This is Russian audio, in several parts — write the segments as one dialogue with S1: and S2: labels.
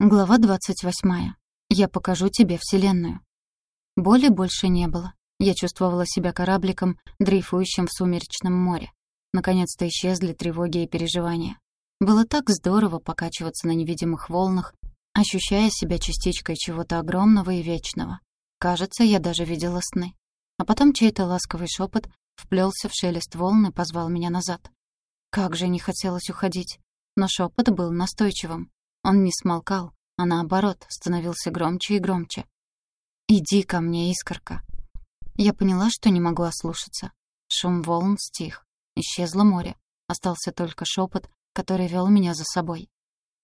S1: Глава 28. Я покажу тебе Вселенную. Боли больше не было. Я чувствовала себя корабликом, дрейфующим в сумеречном море. Наконец-то исчезли тревоги и переживания. Было так здорово покачиваться на невидимых волнах, ощущая себя частичкой чего-то огромного и вечного. Кажется, я даже видела сны. А потом чей-то ласковый шепот вплелся в шелест волн и позвал меня назад. Как же не хотелось уходить. Но шепот был настойчивым. Он не смолкал, а наоборот, становился громче и громче. «Иди ко мне, искорка». Я поняла, что не могу ослушаться. Шум волн стих. Исчезло море. Остался только шепот, который вел меня за собой.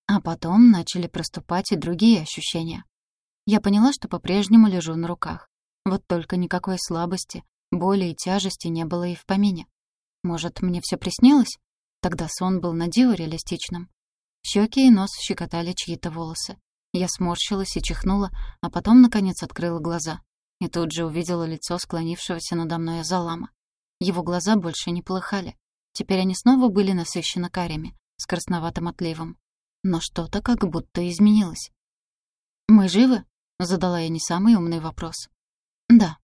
S1: А потом начали проступать и другие ощущения. Я поняла, что по-прежнему лежу на руках. Вот только никакой слабости, боли и тяжести не было и в помине. Может, мне все приснилось? Тогда сон был на диво реалистичным. Щеки и нос щекотали чьи-то волосы. Я сморщилась и чихнула, а потом, наконец, открыла глаза. И тут же увидела лицо склонившегося надо мной Азалама. Его глаза больше не полыхали. Теперь они снова были насыщены карями, с красноватым отливом. Но что-то как будто изменилось. «Мы живы?» — задала я не самый умный вопрос. «Да».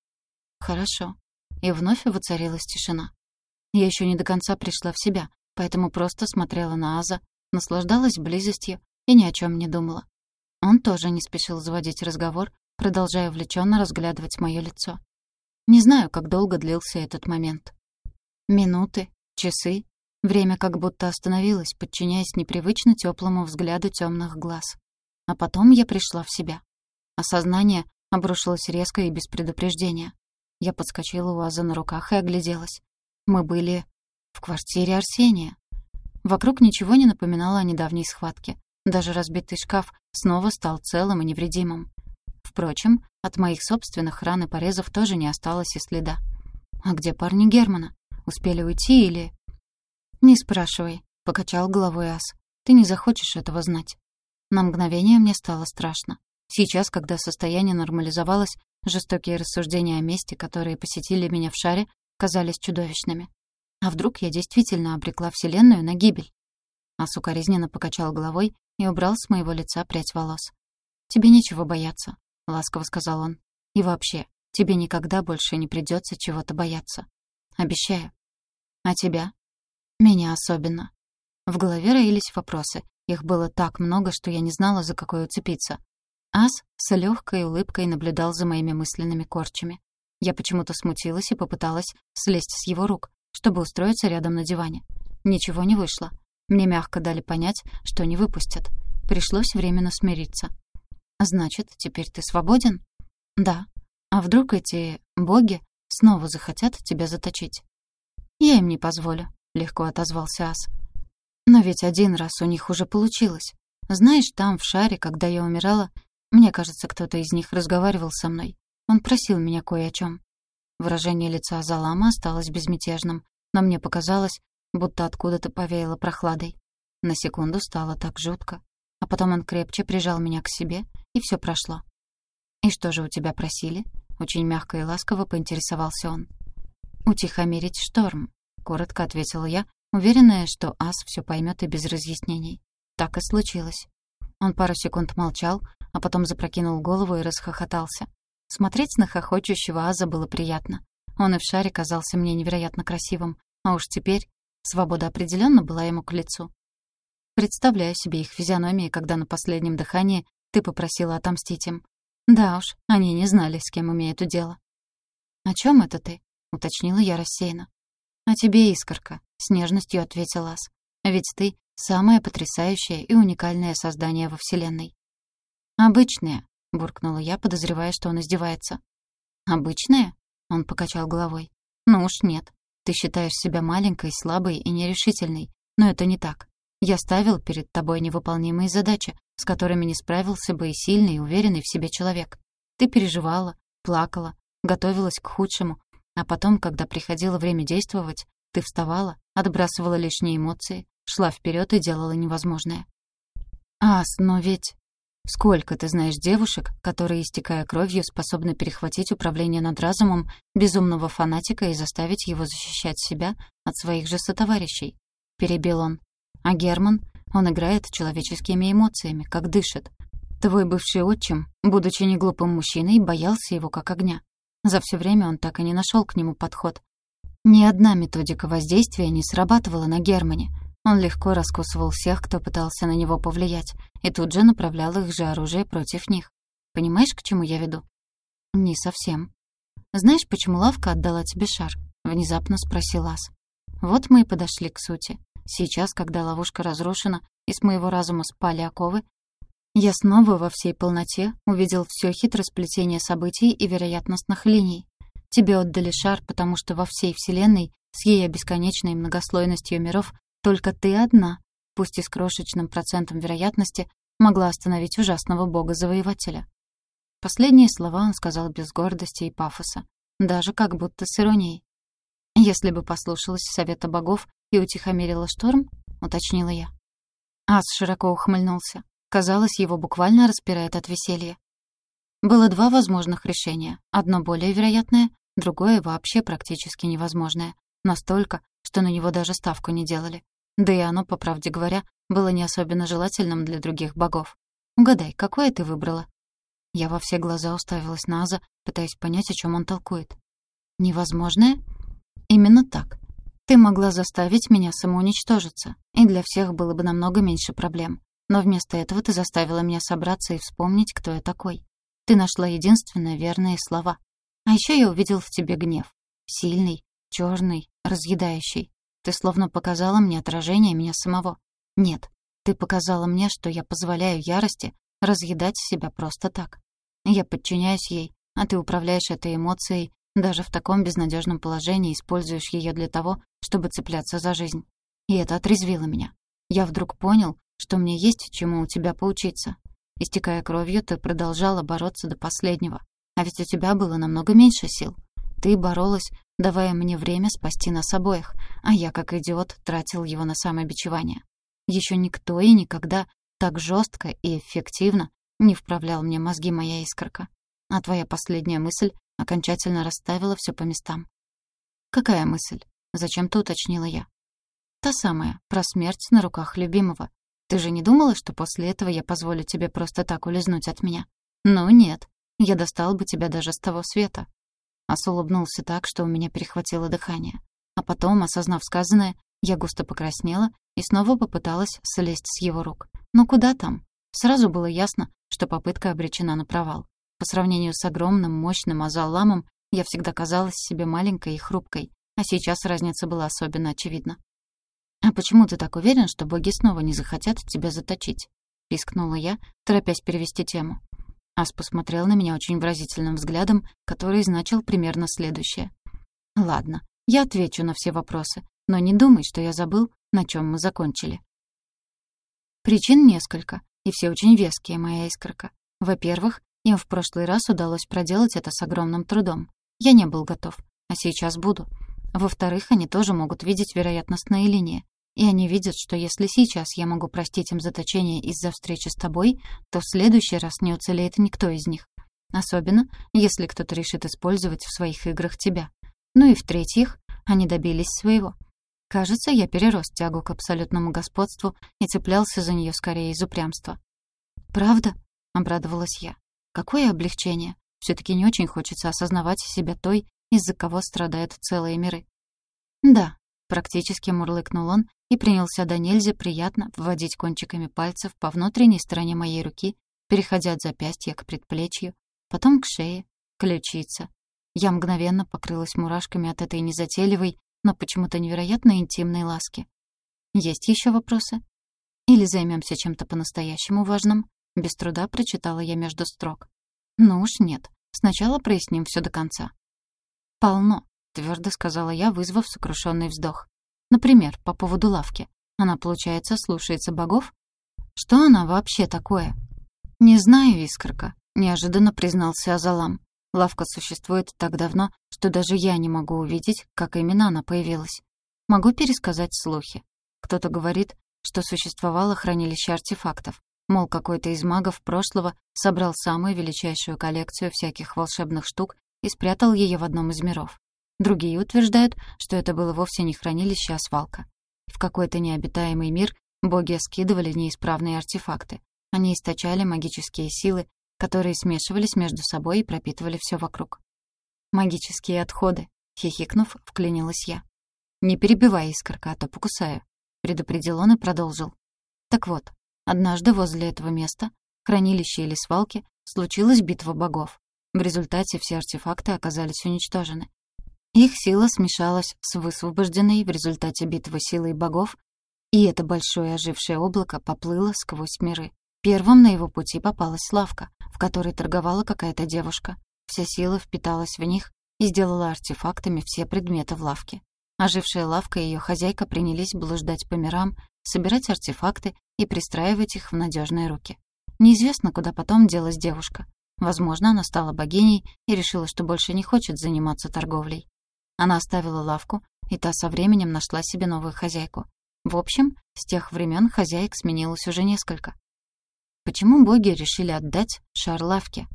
S1: «Хорошо». И вновь воцарилась тишина. Я еще не до конца пришла в себя, поэтому просто смотрела на Аза, наслаждалась близостью и ни о чем не думала. Он тоже не спешил заводить разговор, продолжая увлеченно разглядывать мое лицо. Не знаю, как долго длился этот момент. Минуты, часы, время как будто остановилось, подчиняясь непривычно теплому взгляду темных глаз. А потом я пришла в себя. Осознание обрушилось резко и без предупреждения. Я подскочила у Аза на руках и огляделась. Мы были в квартире Арсения. Вокруг ничего не напоминало о недавней схватке. Даже разбитый шкаф снова стал целым и невредимым. Впрочем, от моих собственных ран и порезов тоже не осталось и следа. А где парни Германа? Успели уйти или... «Не спрашивай», — покачал головой Ас. «Ты не захочешь этого знать». На мгновение мне стало страшно. Сейчас, когда состояние нормализовалось, жестокие рассуждения о месте, которые посетили меня в шаре, казались чудовищными. А вдруг я действительно обрекла Вселенную на гибель? А сукоризненно покачал головой и убрал с моего лица прядь волос. «Тебе нечего бояться», — ласково сказал он. «И вообще, тебе никогда больше не придется чего-то бояться. Обещаю. А тебя? Меня особенно». В голове роились вопросы. Их было так много, что я не знала, за какой уцепиться. Ас с легкой улыбкой наблюдал за моими мысленными корчами. Я почему-то смутилась и попыталась слезть с его рук, чтобы устроиться рядом на диване. Ничего не вышло. Мне мягко дали понять, что не выпустят. Пришлось временно смириться. «Значит, теперь ты свободен?» «Да. А вдруг эти боги снова захотят тебя заточить?» «Я им не позволю», — легко отозвался Ас. «Но ведь один раз у них уже получилось. Знаешь, там, в шаре, когда я умирала, мне кажется, кто-то из них разговаривал со мной. Он просил меня кое о чем. Выражение лица Залама осталось безмятежным, но мне показалось, будто откуда-то повеяло прохладой. На секунду стало так жутко. А потом он крепче прижал меня к себе, и все прошло. «И что же у тебя просили?» Очень мягко и ласково поинтересовался он. «Утихомирить шторм», — коротко ответила я, уверенная, что Ас все поймет и без разъяснений. Так и случилось. Он пару секунд молчал, а потом запрокинул голову и расхохотался. Смотреть на хохочущего Аза было приятно. Он и в шаре казался мне невероятно красивым, а уж теперь свобода определенно была ему к лицу. Представляю себе их физиономии, когда на последнем дыхании ты попросила отомстить им. Да уж, они не знали, с кем имеют дело. «О чем это ты?» — уточнила я рассеянно. «О тебе, искорка», — с нежностью ответил Ас. «Ведь ты — самое потрясающее и уникальное создание во Вселенной». «Обычное», — буркнула я, подозревая, что он издевается. «Обычное?» — он покачал головой. «Ну уж нет. Ты считаешь себя маленькой, слабой и нерешительной. Но это не так. Я ставил перед тобой невыполнимые задачи, с которыми не справился бы и сильный, и уверенный в себе человек. Ты переживала, плакала, готовилась к худшему, а потом, когда приходило время действовать, ты вставала, отбрасывала лишние эмоции, шла вперед и делала невозможное. «Ас, но ведь...» Сколько ты знаешь девушек, которые, истекая кровью, способны перехватить управление над разумом безумного фанатика и заставить его защищать себя от своих же сотоварищей? Перебил он. А Герман, он играет человеческими эмоциями, как дышит. Твой бывший отчим, будучи неглупым мужчиной, боялся его как огня. За все время он так и не нашел к нему подход. Ни одна методика воздействия не срабатывала на Германе. Он легко раскусывал всех, кто пытался на него повлиять, и тут же направлял их же оружие против них. Понимаешь, к чему я веду? Не совсем. Знаешь, почему лавка отдала тебе шар? Внезапно спросил Ас. Вот мы и подошли к сути. Сейчас, когда ловушка разрушена и с моего разума спали оковы, я снова во всей полноте увидел все хитросплетение событий и вероятностных линий. Тебе отдали шар, потому что во всей Вселенной с ее бесконечной многослойностью миров только ты одна, пусть и с крошечным процентом вероятности, могла остановить ужасного бога-завоевателя. Последние слова он сказал без гордости и пафоса, даже как будто с иронией. «Если бы послушалась совета богов и утихомирила шторм», — уточнила я. Ас широко ухмыльнулся. Казалось, его буквально распирает от веселья. Было два возможных решения. Одно более вероятное, другое вообще практически невозможное. Настолько, что на него даже ставку не делали. Да и оно, по правде говоря, было не особенно желательным для других богов. Угадай, какое ты выбрала? Я во все глаза уставилась на Аза, пытаясь понять, о чем он толкует. Невозможное? Именно так. Ты могла заставить меня самоуничтожиться, и для всех было бы намного меньше проблем. Но вместо этого ты заставила меня собраться и вспомнить, кто я такой. Ты нашла единственные верные слова. А еще я увидел в тебе гнев. Сильный, черный, разъедающий. Ты словно показала мне отражение меня самого. Нет, ты показала мне, что я позволяю ярости разъедать себя просто так. Я подчиняюсь ей, а ты управляешь этой эмоцией, даже в таком безнадежном положении используешь ее для того, чтобы цепляться за жизнь. И это отрезвило меня. Я вдруг понял, что мне есть чему у тебя поучиться. Истекая кровью, ты продолжала бороться до последнего. А ведь у тебя было намного меньше сил. Ты боролась, давая мне время спасти нас обоих, а я, как идиот, тратил его на самобичевание. Еще никто и никогда так жестко и эффективно не вправлял мне мозги моя искорка. А твоя последняя мысль окончательно расставила все по местам. «Какая мысль?» — зачем-то уточнила я. «Та самая, про смерть на руках любимого. Ты же не думала, что после этого я позволю тебе просто так улизнуть от меня? Ну нет, я достал бы тебя даже с того света». Ас улыбнулся так, что у меня перехватило дыхание. А потом, осознав сказанное, я густо покраснела и снова попыталась слезть с его рук. Но куда там? Сразу было ясно, что попытка обречена на провал. По сравнению с огромным, мощным Азалламом я всегда казалась себе маленькой и хрупкой, а сейчас разница была особенно очевидна. «А почему ты так уверен, что боги снова не захотят тебя заточить?» — пискнула я, торопясь перевести тему. Ас посмотрел на меня очень выразительным взглядом, который значил примерно следующее. «Ладно, я отвечу на все вопросы, но не думай, что я забыл, на чем мы закончили». Причин несколько, и все очень веские, моя искорка. Во-первых, им в прошлый раз удалось проделать это с огромным трудом. Я не был готов, а сейчас буду. Во-вторых, они тоже могут видеть вероятностные линии. И они видят, что если сейчас я могу простить им заточение из-за встречи с тобой, то в следующий раз не уцелеет никто из них. Особенно, если кто-то решит использовать в своих играх тебя. Ну и в-третьих, они добились своего. Кажется, я перерос тягу к абсолютному господству и цеплялся за нее скорее из упрямства. «Правда?» — обрадовалась я. «Какое облегчение! все таки не очень хочется осознавать себя той, из-за кого страдают целые миры». «Да», — практически мурлыкнул он и принялся до нельзя приятно вводить кончиками пальцев по внутренней стороне моей руки, переходя от запястья к предплечью, потом к шее, ключице. Я мгновенно покрылась мурашками от этой незатейливой, но почему-то невероятно интимной ласки. Есть еще вопросы? Или займемся чем-то по-настоящему важным? Без труда прочитала я между строк. Ну уж нет. Сначала проясним все до конца. Полно, твердо сказала я, вызвав сокрушенный вздох. Например, по поводу лавки. Она, получается, слушается богов? Что она вообще такое? Не знаю, искорка, неожиданно признался Азалам. Лавка существует так давно, что даже я не могу увидеть, как именно она появилась. Могу пересказать слухи. Кто-то говорит, что существовало хранилище артефактов. Мол, какой-то из магов прошлого собрал самую величайшую коллекцию всяких волшебных штук и спрятал ее в одном из миров. Другие утверждают, что это было вовсе не хранилище, а свалка. В какой-то необитаемый мир боги скидывали неисправные артефакты, Они источали магические силы, которые смешивались между собой и пропитывали все вокруг. «Магические отходы», — хихикнув, вклинилась я. «Не перебивай, искорка, а то покусаю», — предупредил он и продолжил. «Так вот, однажды возле этого места, хранилища или свалки, случилась битва богов. В результате все артефакты оказались уничтожены. Их сила смешалась с высвобожденной в результате битвы силой богов, и это большое ожившее облако поплыло сквозь миры. Первым на его пути попалась лавка, в которой торговала какая-то девушка. Вся сила впиталась в них и сделала артефактами все предметы в лавке. Ожившая лавка и ее хозяйка принялись блуждать по мирам, собирать артефакты и пристраивать их в надежные руки. Неизвестно, куда потом делась девушка. Возможно, она стала богиней и решила, что больше не хочет заниматься торговлей. Она оставила лавку, и та со временем нашла себе новую хозяйку. В общем, с тех времен хозяек сменилось уже несколько. Почему боги решили отдать шар лавке?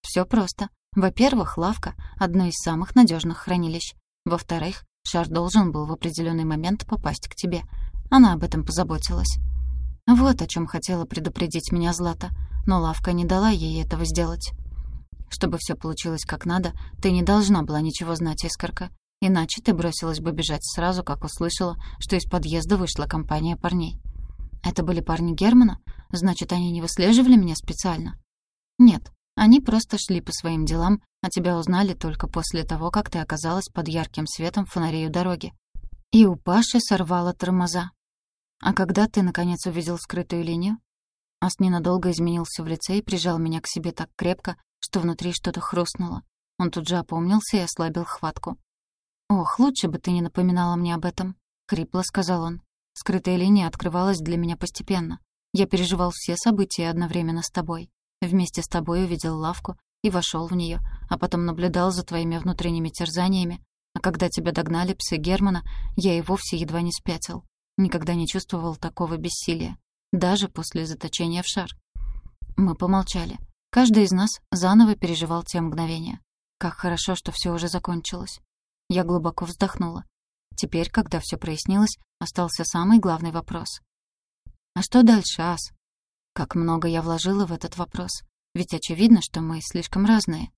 S1: Все просто. Во-первых, лавка — одно из самых надежных хранилищ. Во-вторых, шар должен был в определенный момент попасть к тебе. Она об этом позаботилась. Вот о чем хотела предупредить меня Злата, но лавка не дала ей этого сделать. Чтобы все получилось как надо, ты не должна была ничего знать, Искорка. Иначе ты бросилась бы бежать сразу, как услышала, что из подъезда вышла компания парней. Это были парни Германа? Значит, они не выслеживали меня специально? Нет, они просто шли по своим делам, а тебя узнали только после того, как ты оказалась под ярким светом фонарей у дороги. И у Паши сорвало тормоза. А когда ты, наконец, увидел скрытую линию? Ас ненадолго изменился в лице и прижал меня к себе так крепко, что внутри что-то хрустнуло. Он тут же опомнился и ослабил хватку. «Ох, лучше бы ты не напоминала мне об этом», — хрипло сказал он. «Скрытая линия открывалась для меня постепенно. Я переживал все события одновременно с тобой. Вместе с тобой увидел лавку и вошел в нее, а потом наблюдал за твоими внутренними терзаниями. А когда тебя догнали псы Германа, я и вовсе едва не спятил. Никогда не чувствовал такого бессилия. Даже после заточения в шар. Мы помолчали. Каждый из нас заново переживал те мгновения. Как хорошо, что все уже закончилось. Я глубоко вздохнула. Теперь, когда все прояснилось, остался самый главный вопрос. А что дальше, Ас? Как много я вложила в этот вопрос. Ведь очевидно, что мы слишком разные.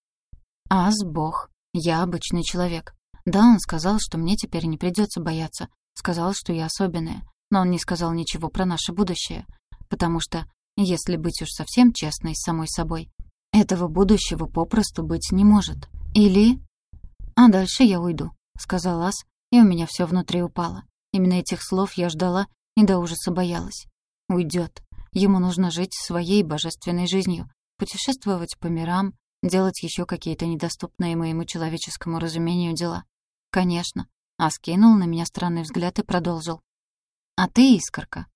S1: Ас — бог, я обычный человек. Да, он сказал, что мне теперь не придется бояться. Сказал, что я особенная. Но он не сказал ничего про наше будущее. Потому что, если быть уж совсем честной с самой собой, этого будущего попросту быть не может. Или «А дальше я уйду», — сказал Ас, и у меня все внутри упало. Именно этих слов я ждала и до ужаса боялась. Уйдет. Ему нужно жить своей божественной жизнью, путешествовать по мирам, делать еще какие-то недоступные моему человеческому разумению дела. Конечно. Ас кинул на меня странный взгляд и продолжил. «А ты, искорка,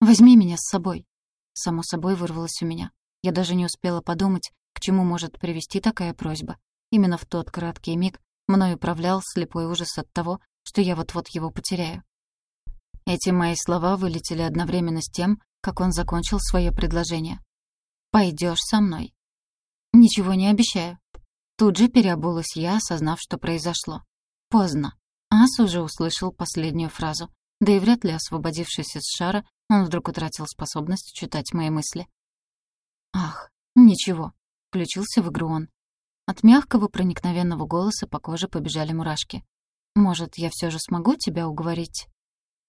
S1: возьми меня с собой». Само собой вырвалось у меня. Я даже не успела подумать, к чему может привести такая просьба. Именно в тот краткий миг мной управлял слепой ужас от того, что я вот-вот его потеряю. Эти мои слова вылетели одновременно с тем, как он закончил свое предложение. «Пойдешь со мной». «Ничего не обещаю». Тут же переобулась я, осознав, что произошло. Поздно. Ас уже услышал последнюю фразу. Да и вряд ли, освободившись из шара, он вдруг утратил способность читать мои мысли. «Ах, ничего», — включился в игру он. От мягкого проникновенного голоса по коже побежали мурашки. «Может, я все же смогу тебя уговорить?»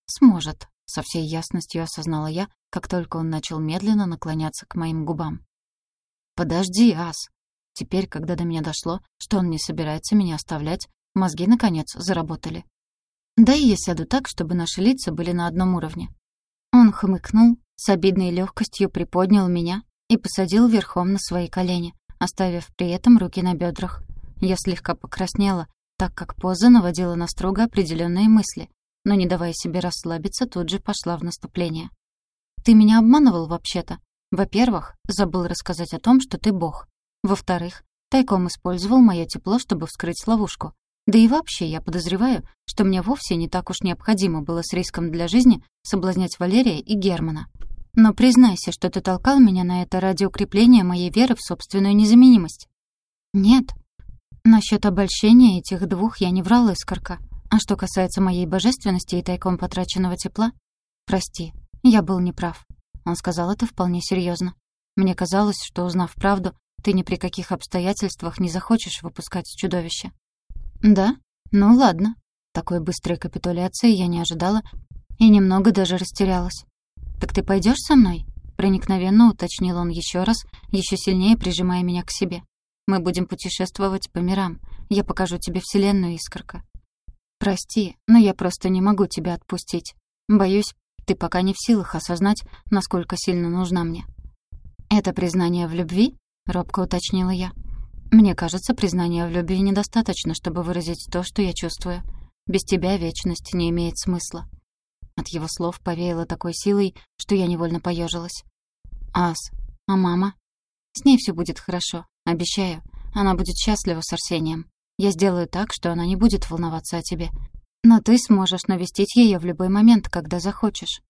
S1: «Сможет», — со всей ясностью осознала я, как только он начал медленно наклоняться к моим губам. «Подожди, Ас!» Теперь, когда до меня дошло, что он не собирается меня оставлять, мозги, наконец, заработали. «Да и я сяду так, чтобы наши лица были на одном уровне». Он хмыкнул, с обидной легкостью приподнял меня и посадил верхом на свои колени, оставив при этом руки на бедрах. Я слегка покраснела, так как поза наводила на строго определенные мысли, но, не давая себе расслабиться, тут же пошла в наступление. «Ты меня обманывал вообще-то. Во-первых, забыл рассказать о том, что ты бог. Во-вторых, тайком использовал мое тепло, чтобы вскрыть ловушку. Да и вообще, я подозреваю, что мне вовсе не так уж необходимо было с риском для жизни соблазнять Валерия и Германа. Но признайся, что ты толкал меня на это ради укрепления моей веры в собственную незаменимость. Нет. Насчет обольщения этих двух я не врала, Искорка. А что касается моей божественности и тайком потраченного тепла, прости, я был неправ. Он сказал это вполне серьезно. Мне казалось, что, узнав правду, ты ни при каких обстоятельствах не захочешь выпускать чудовище. Да? Ну ладно. Такой быстрой капитуляции я не ожидала и немного даже растерялась. Так ты пойдешь со мной? Проникновенно уточнил он еще раз, еще сильнее прижимая меня к себе. Мы будем путешествовать по мирам. Я покажу тебе Вселенную, Искорка. Прости, но я просто не могу тебя отпустить. Боюсь, ты пока не в силах осознать, насколько сильно нужна мне. Это признание в любви? Робко уточнила я. Мне кажется, признания в любви недостаточно, чтобы выразить то, что я чувствую. Без тебя вечность не имеет смысла. От его слов повеяло такой силой, что я невольно поежилась. «Ас, а мама?» «С ней все будет хорошо, обещаю. Она будет счастлива с Арсением. Я сделаю так, что она не будет волноваться о тебе. Но ты сможешь навестить ее в любой момент, когда захочешь.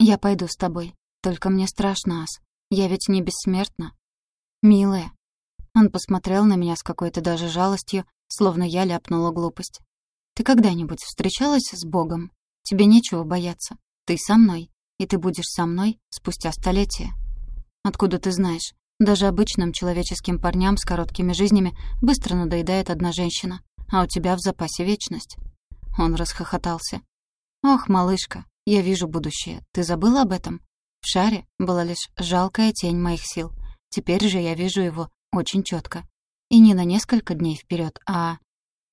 S1: Я пойду с тобой. Только мне страшно, Ас. Я ведь не бессмертна. Милая». Он посмотрел на меня с какой-то даже жалостью, словно я ляпнула глупость. «Ты когда-нибудь встречалась с Богом? Тебе нечего бояться. Ты со мной, и ты будешь со мной спустя столетия». «Откуда ты знаешь? Даже обычным человеческим парням с короткими жизнями быстро надоедает одна женщина, а у тебя в запасе вечность». Он расхохотался. «Ох, малышка, я вижу будущее. Ты забыла об этом? В шаре была лишь жалкая тень моих сил. Теперь же я вижу его очень четко. И не на несколько дней вперед, а...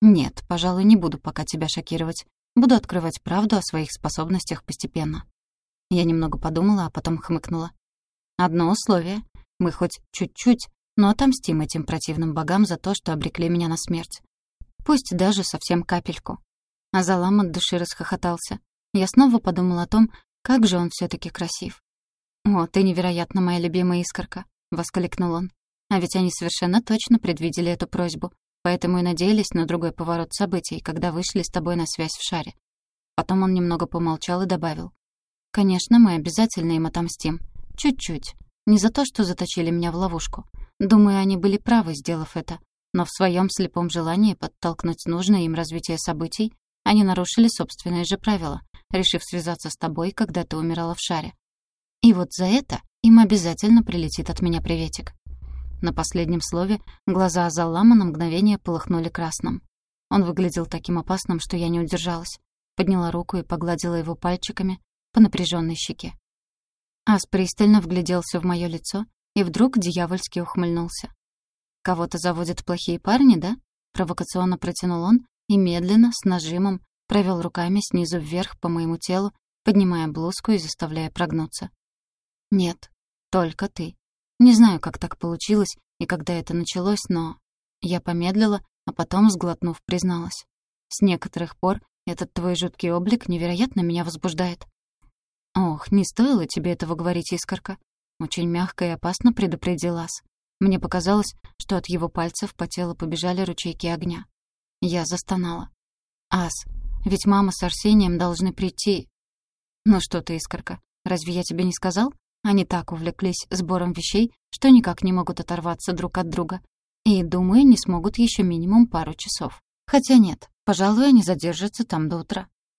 S1: Нет, пожалуй, не буду пока тебя шокировать. Буду открывать правду о своих способностях постепенно. Я немного подумала, а потом хмыкнула. Одно условие. Мы хоть чуть-чуть, но отомстим этим противным богам за то, что обрекли меня на смерть. Пусть даже совсем капельку. Азалам от души расхохотался. Я снова подумала о том, как же он все таки красив. «О, ты невероятно моя любимая искорка», — воскликнул он. А ведь они совершенно точно предвидели эту просьбу, поэтому и надеялись на другой поворот событий, когда вышли с тобой на связь в шаре. Потом он немного помолчал и добавил. «Конечно, мы обязательно им отомстим. Чуть-чуть. Не за то, что заточили меня в ловушку. Думаю, они были правы, сделав это. Но в своем слепом желании подтолкнуть нужное им развитие событий, они нарушили собственные же правила, решив связаться с тобой, когда ты умирала в шаре. И вот за это им обязательно прилетит от меня приветик. На последнем слове глаза Азаллама на мгновение полыхнули красным. Он выглядел таким опасным, что я не удержалась. Подняла руку и погладила его пальчиками по напряженной щеке. Ас пристально вгляделся в мое лицо и вдруг дьявольски ухмыльнулся. «Кого-то заводят плохие парни, да?» Провокационно протянул он и медленно, с нажимом, провел руками снизу вверх по моему телу, поднимая блузку и заставляя прогнуться. «Нет, только ты. Не знаю, как так получилось и когда это началось, но...» Я помедлила, а потом, сглотнув, призналась. «С некоторых пор этот твой жуткий облик невероятно меня возбуждает. «Ох, не стоило тебе этого говорить, Искорка». Очень мягко и опасно предупредил Ас. Мне показалось, что от его пальцев по телу побежали ручейки огня. Я застонала. «Ас, ведь мама с Арсением должны прийти...» «Ну что ты, Искорка, разве я тебе не сказал? Они так увлеклись сбором вещей, что никак не могут оторваться друг от друга. И, думаю, не смогут еще минимум пару часов. Хотя нет, пожалуй, они задержатся там до утра.